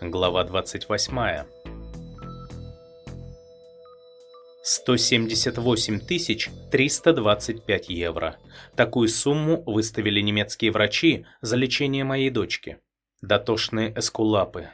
Глава 28. 178 325 евро. Такую сумму выставили немецкие врачи за лечение моей дочки. Дотошные эскулапы.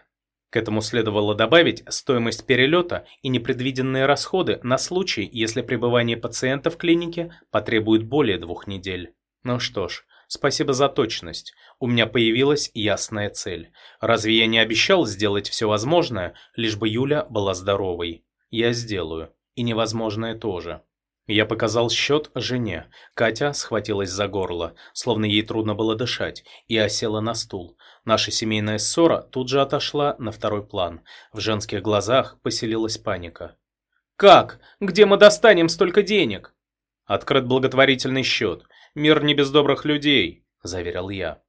К этому следовало добавить стоимость перелета и непредвиденные расходы на случай, если пребывание пациента в клинике потребует более двух недель. Ну что ж, спасибо за точность. У меня появилась ясная цель. Разве я не обещал сделать все возможное, лишь бы Юля была здоровой? Я сделаю. И невозможное тоже. Я показал счет жене. Катя схватилась за горло, словно ей трудно было дышать, и осела на стул. Наша семейная ссора тут же отошла на второй план. В женских глазах поселилась паника. «Как? Где мы достанем столько денег?» «Открыт благотворительный счет. Мир не без добрых людей», – заверил я.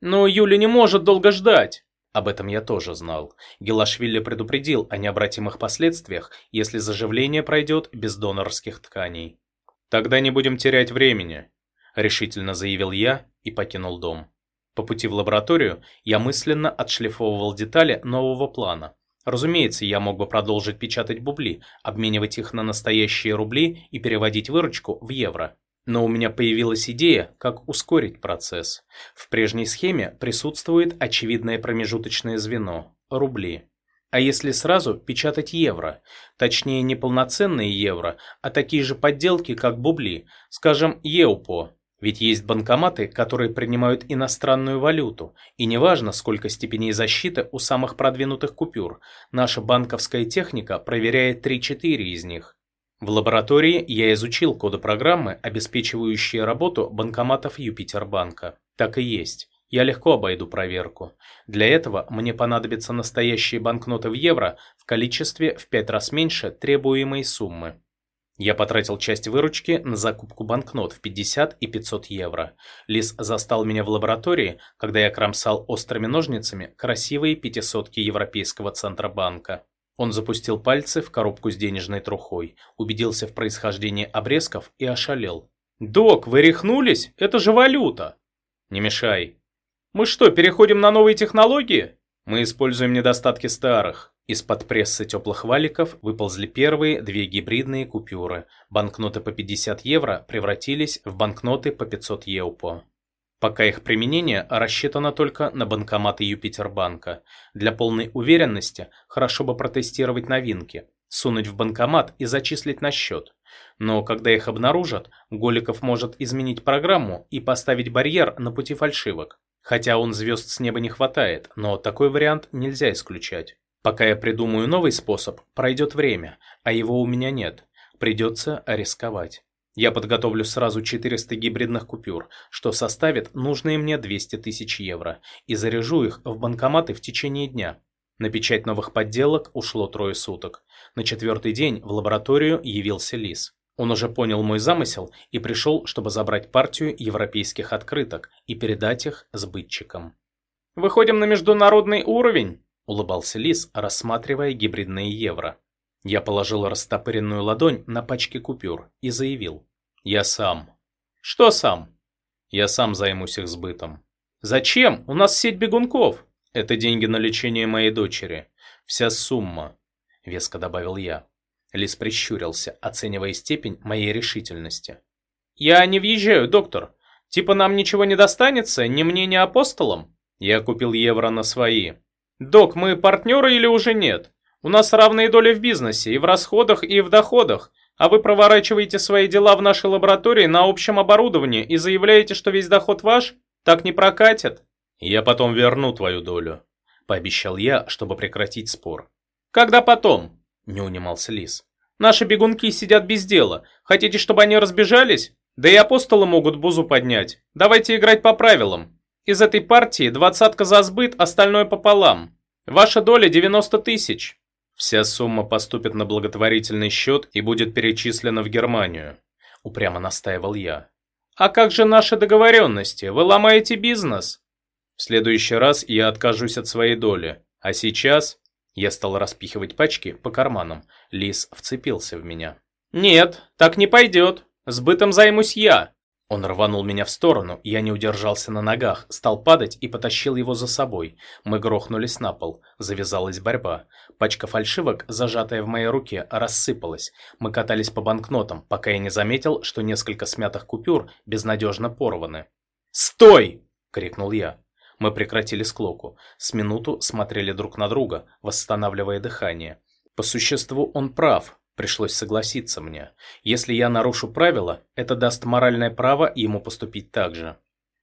«Но Юля не может долго ждать!» Об этом я тоже знал. Гелашвили предупредил о необратимых последствиях, если заживление пройдет без донорских тканей. «Тогда не будем терять времени», – решительно заявил я и покинул дом. По пути в лабораторию я мысленно отшлифовывал детали нового плана. Разумеется, я мог бы продолжить печатать бубли, обменивать их на настоящие рубли и переводить выручку в евро. Но у меня появилась идея, как ускорить процесс. В прежней схеме присутствует очевидное промежуточное звено – рубли. А если сразу печатать евро? Точнее, не полноценные евро, а такие же подделки, как бубли, скажем, еупо. Ведь есть банкоматы, которые принимают иностранную валюту, и неважно, сколько степеней защиты у самых продвинутых купюр, наша банковская техника проверяет 3-4 из них. В лаборатории я изучил коды программы, обеспечивающие работу банкоматов Юпитербанка. Так и есть. Я легко обойду проверку. Для этого мне понадобятся настоящие банкноты в евро в количестве в 5 раз меньше требуемой суммы. Я потратил часть выручки на закупку банкнот в 50 и 500 евро. Лис застал меня в лаборатории, когда я кромсал острыми ножницами красивые пятисотки Европейского Центробанка. Он запустил пальцы в коробку с денежной трухой, убедился в происхождении обрезков и ошалел. «Док, вы рехнулись? Это же валюта!» «Не мешай!» «Мы что, переходим на новые технологии?» «Мы используем недостатки старых». Из-под прессы теплых валиков выползли первые две гибридные купюры. Банкноты по 50 евро превратились в банкноты по 500 еупо. Пока их применение рассчитано только на банкоматы Юпитербанка. Для полной уверенности хорошо бы протестировать новинки, сунуть в банкомат и зачислить на счет. Но когда их обнаружат, Голиков может изменить программу и поставить барьер на пути фальшивок. Хотя он звезд с неба не хватает, но такой вариант нельзя исключать. Пока я придумаю новый способ, пройдет время, а его у меня нет. Придется рисковать. Я подготовлю сразу 400 гибридных купюр, что составит нужные мне 200 тысяч евро, и заряжу их в банкоматы в течение дня. На печать новых подделок ушло трое суток. На четвертый день в лабораторию явился Лис. Он уже понял мой замысел и пришел, чтобы забрать партию европейских открыток и передать их сбытчикам. «Выходим на международный уровень», – улыбался Лис, рассматривая гибридные евро. Я положил растопыренную ладонь на пачке купюр и заявил. «Я сам». «Что сам?» «Я сам займусь их сбытом». «Зачем? У нас сеть бегунков». «Это деньги на лечение моей дочери. Вся сумма», — веско добавил я. Лис прищурился, оценивая степень моей решительности. «Я не въезжаю, доктор. Типа нам ничего не достанется, ни мне, ни апостолам?» «Я купил евро на свои». «Док, мы партнеры или уже нет?» У нас равные доли в бизнесе, и в расходах, и в доходах, а вы проворачиваете свои дела в нашей лаборатории на общем оборудовании и заявляете, что весь доход ваш? Так не прокатит. Я потом верну твою долю, пообещал я, чтобы прекратить спор. Когда потом? Не унимался Лис. Наши бегунки сидят без дела. Хотите, чтобы они разбежались? Да и апостолы могут бузу поднять. Давайте играть по правилам. Из этой партии двадцатка за сбыт, остальное пополам. Ваша доля 90 тысяч. Вся сумма поступит на благотворительный счет и будет перечислена в Германию», – упрямо настаивал я. «А как же наши договоренности? Вы ломаете бизнес?» «В следующий раз я откажусь от своей доли, а сейчас...» Я стал распихивать пачки по карманам. Лис вцепился в меня. «Нет, так не пойдет. Сбытом займусь я». Он рванул меня в сторону, я не удержался на ногах, стал падать и потащил его за собой. Мы грохнулись на пол, завязалась борьба. Пачка фальшивок, зажатая в моей руке, рассыпалась. Мы катались по банкнотам, пока я не заметил, что несколько смятых купюр безнадежно порваны. «Стой!» — крикнул я. Мы прекратили склоку. С минуту смотрели друг на друга, восстанавливая дыхание. По существу он прав, Пришлось согласиться мне. Если я нарушу правила, это даст моральное право ему поступить так же.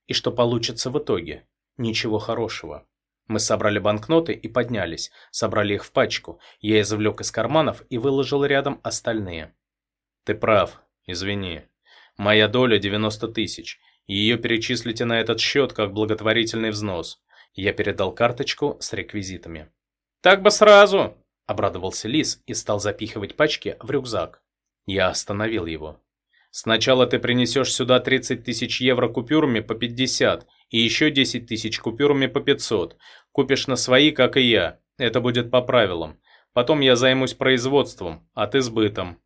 И что получится в итоге? Ничего хорошего. Мы собрали банкноты и поднялись, собрали их в пачку. Я извлек из карманов и выложил рядом остальные. Ты прав, извини. Моя доля 90 тысяч. Ее перечислите на этот счет как благотворительный взнос. Я передал карточку с реквизитами. Так бы сразу, Обрадовался Лис и стал запихивать пачки в рюкзак. Я остановил его. «Сначала ты принесешь сюда 30 тысяч евро купюрами по 50 и еще 10 тысяч купюрами по 500. Купишь на свои, как и я. Это будет по правилам. Потом я займусь производством, а ты сбытом».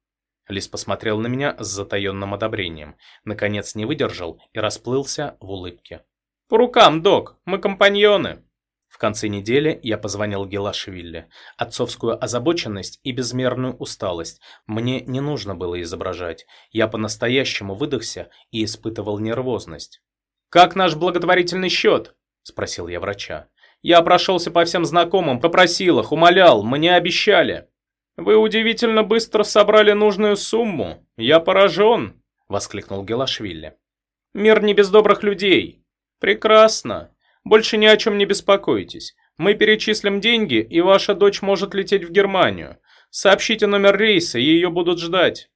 Лис посмотрел на меня с затаенным одобрением. Наконец не выдержал и расплылся в улыбке. «По рукам, док, мы компаньоны!» В конце недели я позвонил Гелашвили. Отцовскую озабоченность и безмерную усталость мне не нужно было изображать. Я по-настоящему выдохся и испытывал нервозность. «Как наш благотворительный счет?» – спросил я врача. «Я прошелся по всем знакомым, попросил их, умолял, мне обещали». «Вы удивительно быстро собрали нужную сумму. Я поражен», – воскликнул Гелашвили. «Мир не без добрых людей». «Прекрасно. Больше ни о чем не беспокойтесь. Мы перечислим деньги, и ваша дочь может лететь в Германию. Сообщите номер рейса, ее будут ждать.